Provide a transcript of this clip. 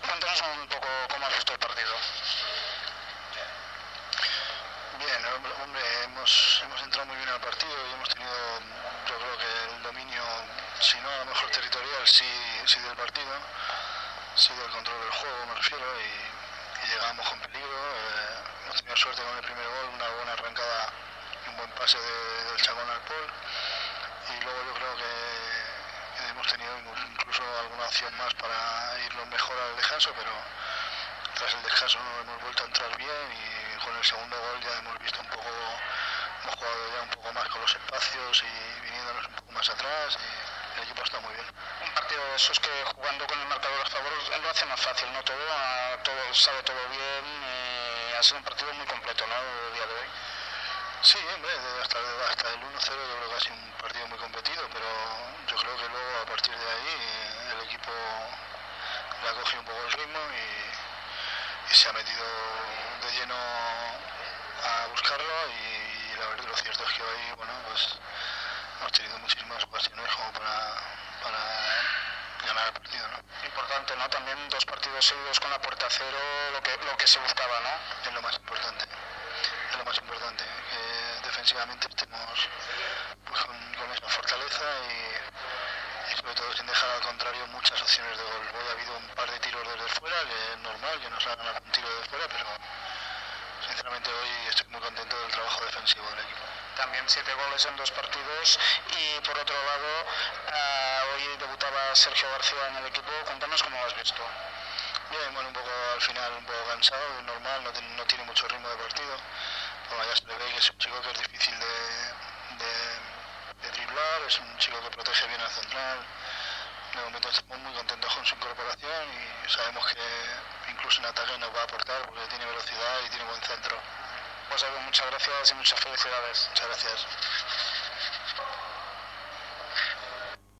Cuéntanos, cuéntanos un poco cómo has visto el partido. Bien, hombre, hemos, hemos entrado muy bien al partido y hemos tenido, yo creo que el dominio, si no a lo mejor territorial, sí, sí del partido, sí del control del juego, me refiero, y, y llegamos con peligro. Eh, hemos tenido suerte con el primer gol, una buena arrancada un buen pase de, del Chacón al Pol. Y luego yo creo que, que hemos tenido incluso alguna opción más para irnos mejor al descanso, pero tras el descanso hemos vuelto a entrar bien y con el segundo gol ya hemos visto un poco, hemos jugado ya un poco más con los espacios y viniéndonos un poco más atrás y el equipo está muy bien. Un partido de esos que jugando con el marcador a favor lo hace más fácil, ¿no? Todo, todo sabe todo bien y ha sido un partido muy completo, ¿no? El día de hoy. Sí, hombre, hasta, hasta el 1-0 yo creo que ha sido un partido muy competido, pero yo creo que luego a partir de ahí el equipo le ha cogido un poco el ritmo y, y se ha metido de lleno a buscarlo y la verdad lo cierto es que hoy, bueno, pues hemos tenido muchísimas ocasiones como para, para ganar el partido, ¿no? Importante, ¿no? También dos partidos seguidos con la puerta cero, lo que, lo que se buscaba, ¿no? Es lo más importante, es lo más importante, que defensivamente estemos pues, con, con esa fortaleza y, y, sobre todo sin dejar al contrario muchas opciones de gol. Hoy ha habido un par de tiros desde fuera, normal que nos hagan algún tiro desde fuera, pero sinceramente hoy estoy muy contento del trabajo defensivo del equipo. También siete goles en dos partidos y por otro lado uh, hoy debutaba Sergio García en el equipo. Cuéntanos cómo lo has visto. Bien, bueno, un poco al final un poco cansado, normal, no, tiene, no tiene mucho ritmo de partido. Bueno, ya se ve que es un chico que es difícil de, de, de driblar, es un chico que protege bien al central. De momento estamos muy contentos con su incorporación y sabemos que incluso en ataque nos va a aportar porque tiene velocidad y tiene buen centro. Pues muchas gracias y muchas felicidades. Muchas gracias.